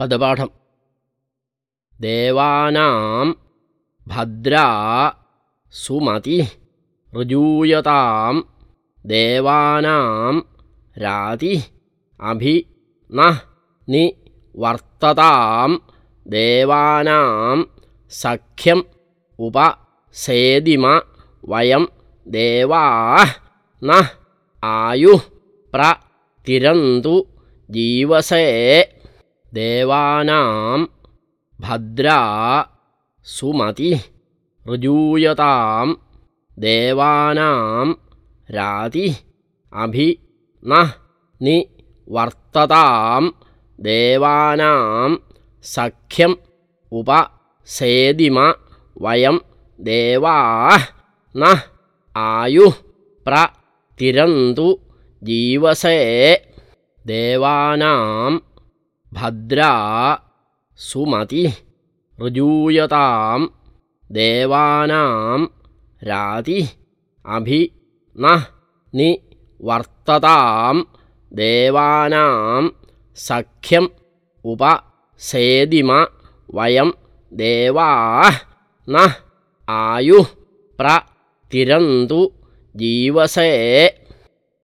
पदपाठम् देवानां भद्रा सुमति ऋजूयतां देवानां राति अभि नः नि वर्ततां देवानां सख्यम् उप सेदिम वयं देवाः नः आयुः प्र तिरन्तु जीवसे देवानां भद्रा सुमति ऋजूयतां देवानां राति अभि नः नि वर्ततां देवानां सख्यम् उप सेदिम वयं देवाः नः आयुः प्र तिरन्तु जीवसे देवानां भद्रा सुमति ऋजूयतां देवानां राति अभि नः नि वर्ततां देवानां सख्यम् उप सेदिम वयं देवाः नः आयुः प्र तिरन्तु जीवसे